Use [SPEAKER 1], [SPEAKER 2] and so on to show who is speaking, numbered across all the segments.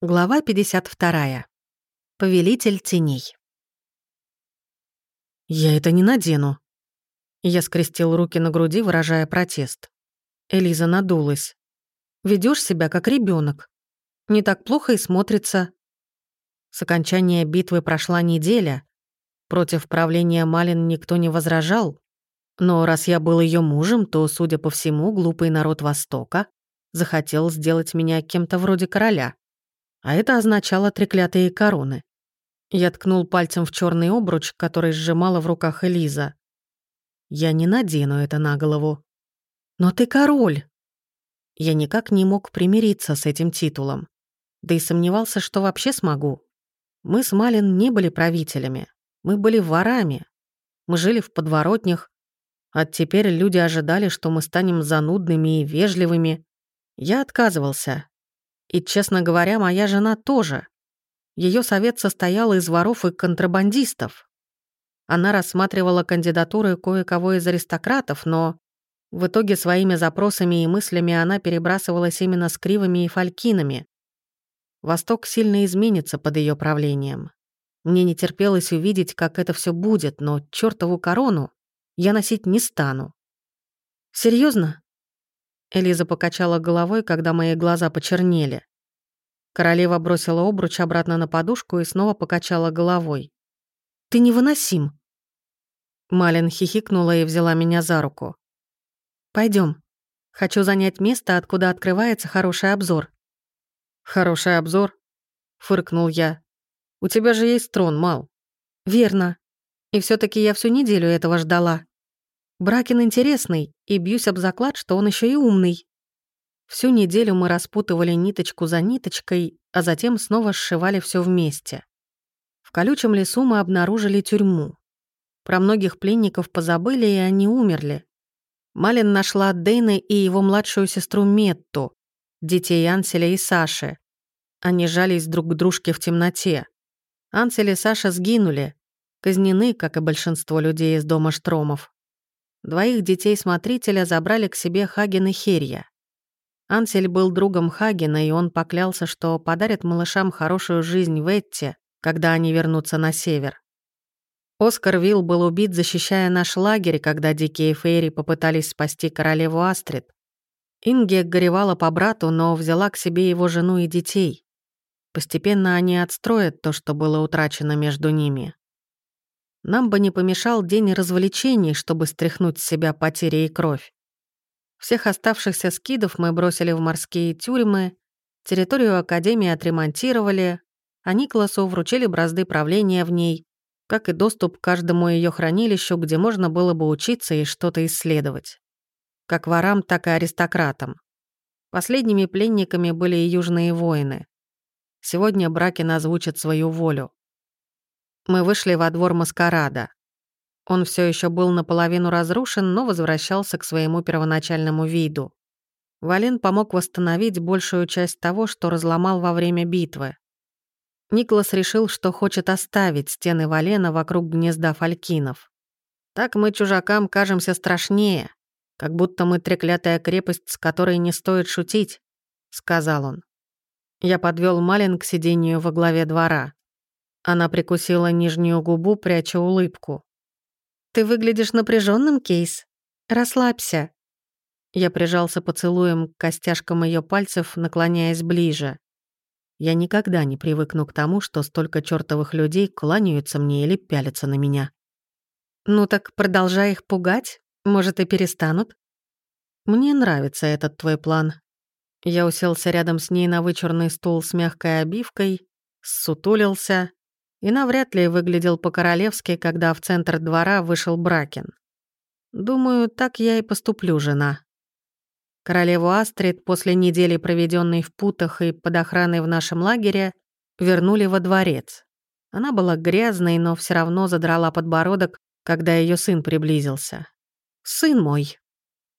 [SPEAKER 1] Глава 52. Повелитель теней. «Я это не надену». Я скрестил руки на груди, выражая протест. Элиза надулась. Ведешь себя как ребенок. Не так плохо и смотрится». С окончания битвы прошла неделя. Против правления Малин никто не возражал. Но раз я был ее мужем, то, судя по всему, глупый народ Востока захотел сделать меня кем-то вроде короля а это означало треклятые короны. Я ткнул пальцем в черный обруч, который сжимала в руках Элиза. Я не надену это на голову. Но ты король. Я никак не мог примириться с этим титулом. Да и сомневался, что вообще смогу. Мы с Малин не были правителями. Мы были ворами. Мы жили в подворотнях. А теперь люди ожидали, что мы станем занудными и вежливыми. Я отказывался, и, честно говоря, моя жена тоже. Ее совет состоял из воров и контрабандистов. Она рассматривала кандидатуры кое-кого из аристократов, но в итоге своими запросами и мыслями она перебрасывалась именно с кривыми и фалькинами. Восток сильно изменится под ее правлением. Мне не терпелось увидеть, как это все будет, но чертову корону я носить не стану. Серьезно? Элиза покачала головой, когда мои глаза почернели. Королева бросила обруч обратно на подушку и снова покачала головой. «Ты невыносим!» Малин хихикнула и взяла меня за руку. Пойдем. Хочу занять место, откуда открывается хороший обзор». «Хороший обзор?» — фыркнул я. «У тебя же есть трон, Мал». «Верно. И все таки я всю неделю этого ждала». Бракин интересный, и бьюсь об заклад, что он еще и умный. Всю неделю мы распутывали ниточку за ниточкой, а затем снова сшивали все вместе. В колючем лесу мы обнаружили тюрьму. Про многих пленников позабыли, и они умерли. Малин нашла Дэйна и его младшую сестру Метту, детей Анселя и Саши. Они жались друг к дружке в темноте. Ансель и Саша сгинули, казнены, как и большинство людей из дома Штромов. Двоих детей смотрителя забрали к себе Хаген и Херья. Ансель был другом Хагена, и он поклялся, что подарит малышам хорошую жизнь в Этте, когда они вернутся на север. Оскар Вилл был убит, защищая наш лагерь, когда дикие фейри попытались спасти королеву Астрид. Инге горевала по брату, но взяла к себе его жену и детей. Постепенно они отстроят то, что было утрачено между ними. Нам бы не помешал день развлечений, чтобы стряхнуть с себя потери и кровь. Всех оставшихся скидов мы бросили в морские тюрьмы, территорию Академии отремонтировали, а Никласу вручили бразды правления в ней, как и доступ к каждому ее хранилищу, где можно было бы учиться и что-то исследовать. Как ворам, так и аристократам. Последними пленниками были и южные воины. Сегодня Бракин озвучит свою волю. Мы вышли во двор маскарада. Он все еще был наполовину разрушен, но возвращался к своему первоначальному виду. Вален помог восстановить большую часть того, что разломал во время битвы. Никлас решил, что хочет оставить стены Валена вокруг гнезда фалькинов. Так мы чужакам кажемся страшнее, как будто мы треклятая крепость, с которой не стоит шутить, сказал он. Я подвел Малин к сидению во главе двора. Она прикусила нижнюю губу, пряча улыбку. «Ты выглядишь напряженным, Кейс. Расслабься». Я прижался поцелуем к костяшкам ее пальцев, наклоняясь ближе. Я никогда не привыкну к тому, что столько чертовых людей кланяются мне или пялятся на меня. «Ну так продолжай их пугать. Может, и перестанут?» «Мне нравится этот твой план». Я уселся рядом с ней на вычурный стул с мягкой обивкой, сутулился и навряд ли выглядел по-королевски, когда в центр двора вышел Бракин. Думаю, так я и поступлю, жена. Королеву Астрид после недели, проведенной в путах и под охраной в нашем лагере, вернули во дворец. Она была грязной, но все равно задрала подбородок, когда ее сын приблизился. «Сын мой,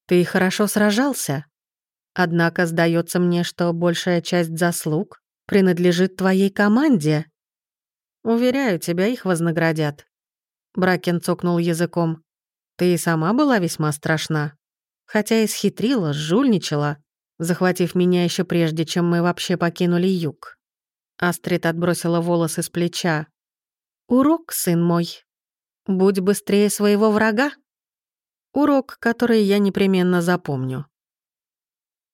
[SPEAKER 1] ты хорошо сражался. Однако сдается мне, что большая часть заслуг принадлежит твоей команде», Уверяю тебя, их вознаградят. Бракен цокнул языком. Ты и сама была весьма страшна. Хотя и схитрила, жульничала, захватив меня еще прежде, чем мы вообще покинули юг. Астрид отбросила волосы с плеча. «Урок, сын мой. Будь быстрее своего врага. Урок, который я непременно запомню».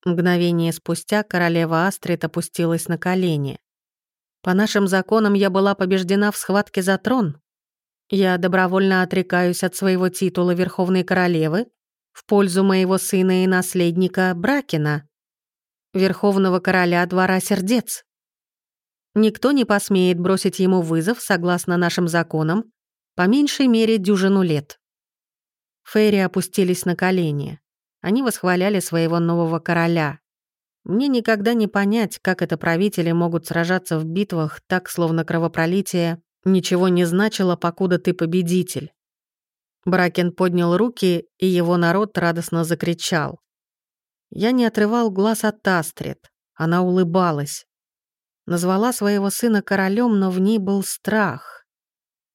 [SPEAKER 1] Мгновение спустя королева Астрид опустилась на колени. По нашим законам я была побеждена в схватке за трон. Я добровольно отрекаюсь от своего титула Верховной Королевы в пользу моего сына и наследника Бракина, Верховного Короля Двора Сердец. Никто не посмеет бросить ему вызов, согласно нашим законам, по меньшей мере дюжину лет. Фейри опустились на колени. Они восхваляли своего нового короля. Мне никогда не понять, как это правители могут сражаться в битвах так, словно кровопролитие ничего не значило, покуда ты победитель. Бракен поднял руки, и его народ радостно закричал. Я не отрывал глаз от Астрид. Она улыбалась. Назвала своего сына королем, но в ней был страх.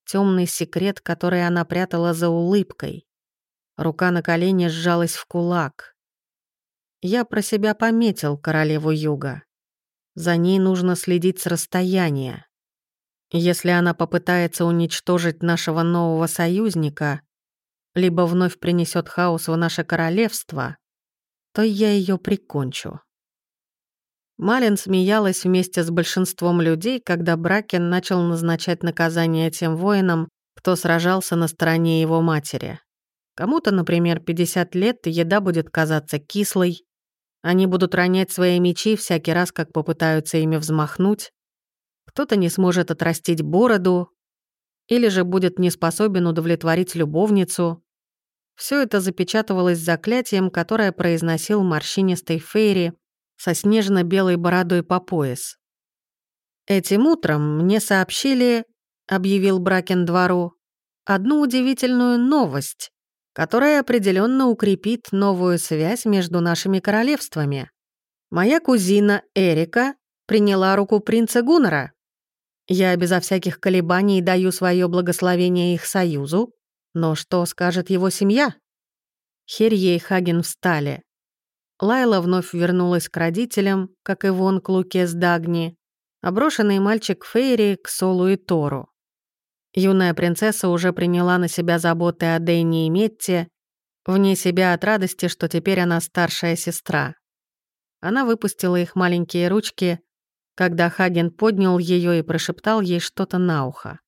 [SPEAKER 1] Темный секрет, который она прятала за улыбкой. Рука на колене сжалась в кулак. Я про себя пометил королеву юга. За ней нужно следить с расстояния. Если она попытается уничтожить нашего нового союзника, либо вновь принесет хаос в наше королевство, то я ее прикончу. Малин смеялась вместе с большинством людей, когда Бракен начал назначать наказания тем воинам, кто сражался на стороне его матери. Кому-то, например, 50 лет, еда будет казаться кислой, они будут ронять свои мечи всякий раз, как попытаются ими взмахнуть. Кто-то не сможет отрастить бороду, или же будет не способен удовлетворить любовницу. Все это запечатывалось заклятием, которое произносил морщинистый Фейри со снежно-белой бородой по пояс. «Этим утром мне сообщили», — объявил Бракен двору, «одну удивительную новость которая определенно укрепит новую связь между нашими королевствами. Моя кузина Эрика приняла руку принца Гуннера. Я безо всяких колебаний даю свое благословение их союзу, но что скажет его семья? Херье и Хаген встали. Лайла вновь вернулась к родителям, как и Вон к Луке с Дагни, а мальчик Фейри к Солу и Тору. Юная принцесса уже приняла на себя заботы о Дэйне и Метте, вне себя от радости, что теперь она старшая сестра. Она выпустила их маленькие ручки, когда Хаген поднял ее и прошептал ей что-то на ухо.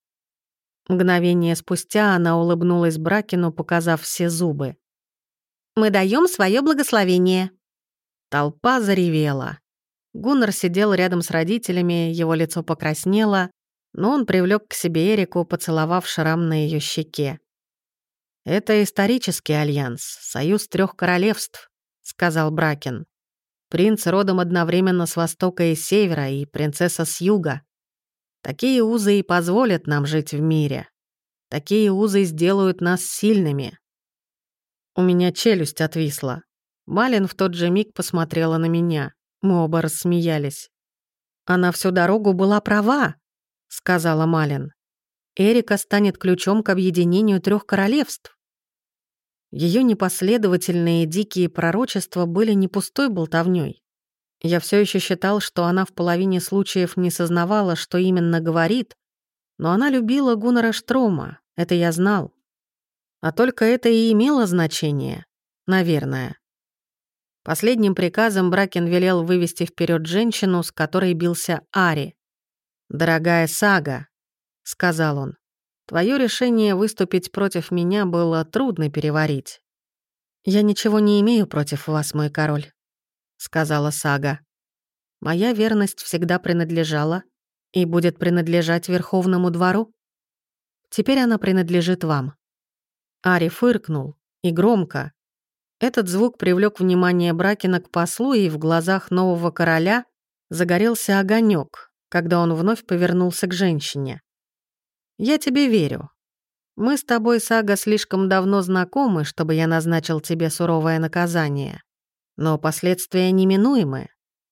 [SPEAKER 1] Мгновение спустя она улыбнулась Бракину, показав все зубы. «Мы даем свое благословение». Толпа заревела. Гуннар сидел рядом с родителями, его лицо покраснело, но он привлек к себе Эрику, поцеловав шрам на ее щеке. «Это исторический альянс, союз трех королевств», — сказал Бракен. «Принц родом одновременно с востока и севера, и принцесса с юга. Такие узы и позволят нам жить в мире. Такие узы сделают нас сильными». У меня челюсть отвисла. Малин в тот же миг посмотрела на меня. Мы оба рассмеялись. Она всю дорогу была права сказала Малин. Эрика станет ключом к объединению трех королевств. Ее непоследовательные дикие пророчества были не пустой болтовней. Я все еще считал, что она в половине случаев не сознавала, что именно говорит, но она любила Гуннера Штрома, это я знал. А только это и имело значение, наверное. Последним приказом Бракен велел вывести вперед женщину, с которой бился Ари. «Дорогая сага», — сказал он, — «твое решение выступить против меня было трудно переварить». «Я ничего не имею против вас, мой король», — сказала сага. «Моя верность всегда принадлежала и будет принадлежать Верховному двору. Теперь она принадлежит вам». Ари фыркнул, и громко. Этот звук привлек внимание Бракина к послу, и в глазах нового короля загорелся огонек, когда он вновь повернулся к женщине. «Я тебе верю. Мы с тобой, Сага, слишком давно знакомы, чтобы я назначил тебе суровое наказание. Но последствия неминуемы.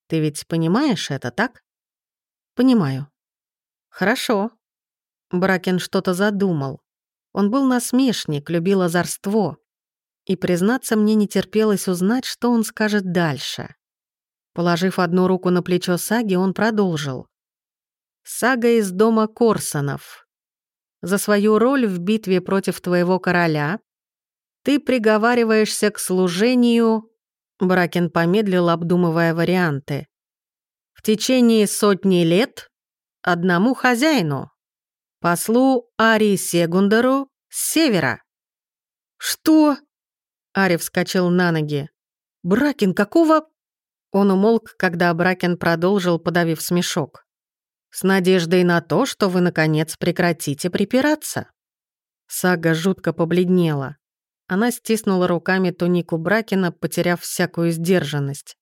[SPEAKER 1] Ты ведь понимаешь это, так?» «Понимаю». «Хорошо». Бракен что-то задумал. Он был насмешник, любил озорство. И, признаться, мне не терпелось узнать, что он скажет дальше. Положив одну руку на плечо Саги, он продолжил. Сага из дома Корсонов. За свою роль в битве против твоего короля ты приговариваешься к служению...» Бракен помедлил, обдумывая варианты. «В течение сотни лет одному хозяину, послу Ари Сегундеру с севера». «Что?» Ари вскочил на ноги. «Бракен, какого...» Он умолк, когда Бракен продолжил, подавив смешок. «С надеждой на то, что вы, наконец, прекратите припираться». Сага жутко побледнела. Она стиснула руками тунику Бракена, потеряв всякую сдержанность.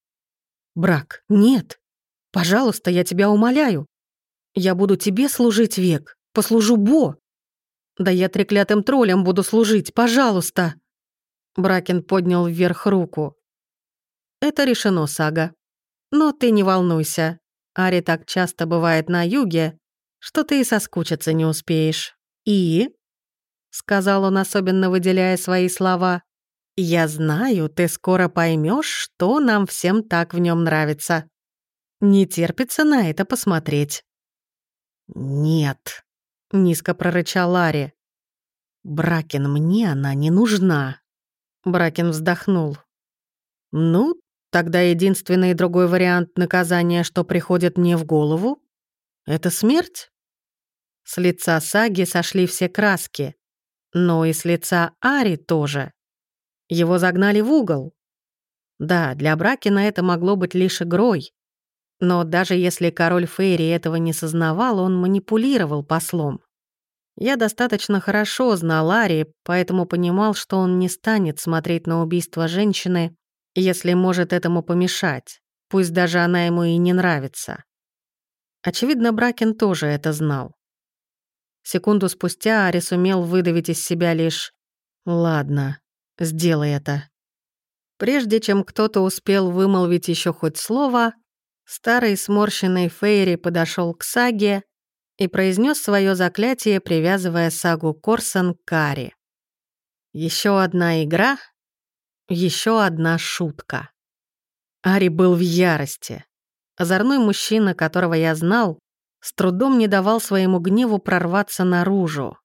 [SPEAKER 1] «Брак, нет! Пожалуйста, я тебя умоляю. Я буду тебе служить век, послужу Бо. Да я треклятым троллем буду служить, пожалуйста!» Бракен поднял вверх руку. «Это решено, Сага. Но ты не волнуйся. Ари так часто бывает на юге, что ты и соскучиться не успеешь. И...» — сказал он, особенно выделяя свои слова. «Я знаю, ты скоро поймешь, что нам всем так в нем нравится. Не терпится на это посмотреть». «Нет», — низко прорычал Ари. «Бракен, мне она не нужна». Бракин вздохнул. «Ну, тогда единственный другой вариант наказания, что приходит мне в голову, это смерть». С лица Саги сошли все краски, но и с лица Ари тоже. Его загнали в угол. Да, для Бракина это могло быть лишь игрой. Но даже если король Фейри этого не сознавал, он манипулировал послом. Я достаточно хорошо знал Ларри, поэтому понимал, что он не станет смотреть на убийство женщины, если может этому помешать, пусть даже она ему и не нравится. Очевидно, Бракен тоже это знал. Секунду спустя Ари сумел выдавить из себя лишь «Ладно, сделай это». Прежде чем кто-то успел вымолвить еще хоть слово, старый сморщенный Фейри подошел к Саге и произнес свое заклятие, привязывая сагу Корсон к Кари. Еще одна игра, еще одна шутка. Ари был в ярости. Озорной мужчина, которого я знал, с трудом не давал своему гневу прорваться наружу.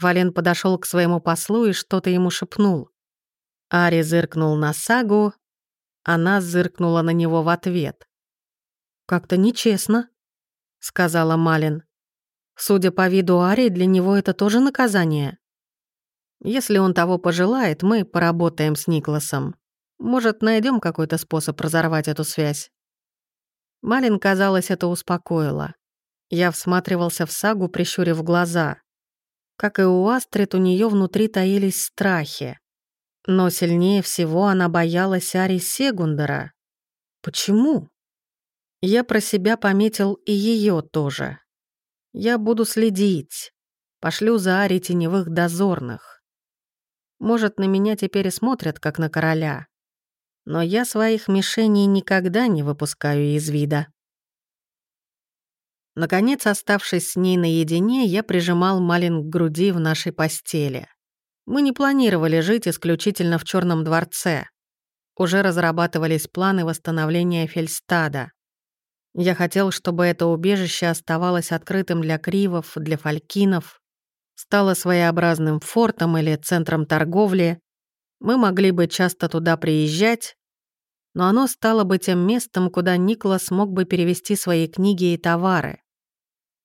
[SPEAKER 1] Вален подошел к своему послу и что-то ему шепнул. Ари зыркнул на сагу, она зыркнула на него в ответ. «Как-то нечестно», — сказала Малин. Судя по виду Ари, для него это тоже наказание. Если он того пожелает, мы поработаем с Никласом. Может, найдем какой-то способ разорвать эту связь. Малин, казалось, это успокоило. Я всматривался в сагу, прищурив глаза. Как и у Астрид, у нее внутри таились страхи. Но сильнее всего она боялась Ари Сегундера. Почему? Я про себя пометил и ее тоже. Я буду следить. Пошлю за Ари теневых дозорных. Может, на меня теперь и смотрят, как на короля. Но я своих мишеней никогда не выпускаю из вида. Наконец, оставшись с ней наедине, я прижимал Малин к груди в нашей постели. Мы не планировали жить исключительно в Черном дворце. Уже разрабатывались планы восстановления Фельстада. Я хотел, чтобы это убежище оставалось открытым для кривов, для фалькинов, стало своеобразным фортом или центром торговли. Мы могли бы часто туда приезжать, но оно стало бы тем местом, куда Никлас мог бы перевести свои книги и товары.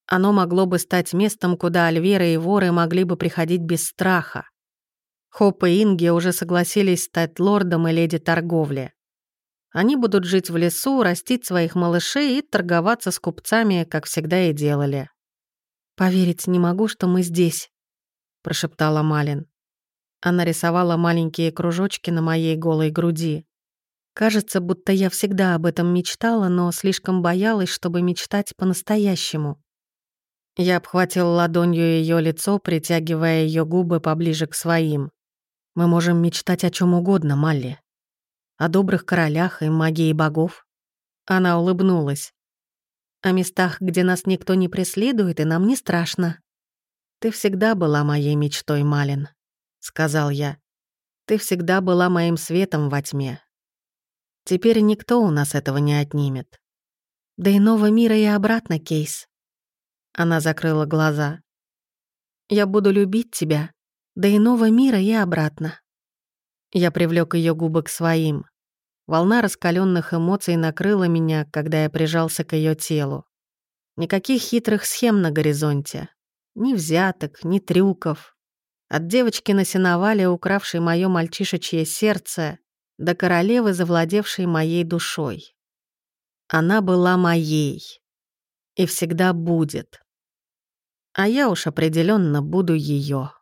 [SPEAKER 1] Оно могло бы стать местом, куда Альвера и воры могли бы приходить без страха. Хоп и Инги уже согласились стать лордом и леди торговли. Они будут жить в лесу, растить своих малышей и торговаться с купцами, как всегда и делали. «Поверить не могу, что мы здесь», — прошептала Малин. Она рисовала маленькие кружочки на моей голой груди. Кажется, будто я всегда об этом мечтала, но слишком боялась, чтобы мечтать по-настоящему. Я обхватил ладонью ее лицо, притягивая ее губы поближе к своим. «Мы можем мечтать о чем угодно, Малли о добрых королях и магии богов. Она улыбнулась. О местах, где нас никто не преследует, и нам не страшно. Ты всегда была моей мечтой, Малин, сказал я. Ты всегда была моим светом во тьме. Теперь никто у нас этого не отнимет. До иного мира и обратно, Кейс. Она закрыла глаза. «Я буду любить тебя до иного мира и обратно». Я привлек ее губы к своим. Волна раскаленных эмоций накрыла меня, когда я прижался к ее телу. Никаких хитрых схем на горизонте. Ни взяток, ни трюков. От девочки на сеновале, укравшей мое мальчишечье сердце, до королевы, завладевшей моей душой. Она была моей. И всегда будет. А я уж определенно буду ее.